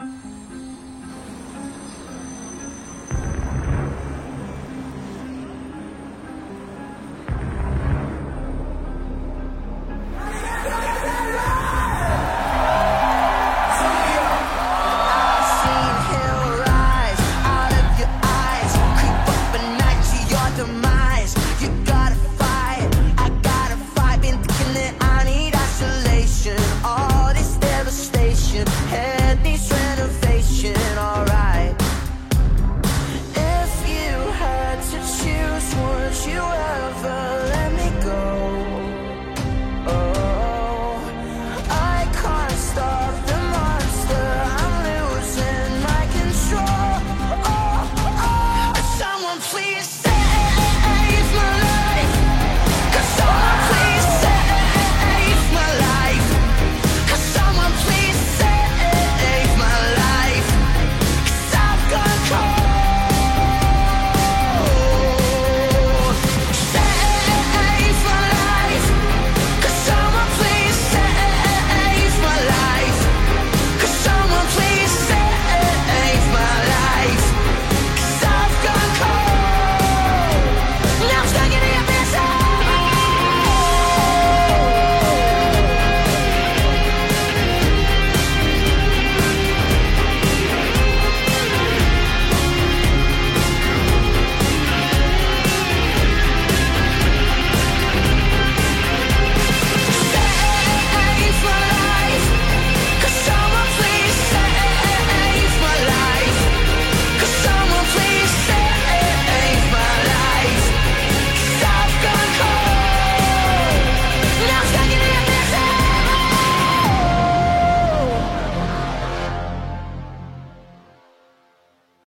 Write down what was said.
Bye.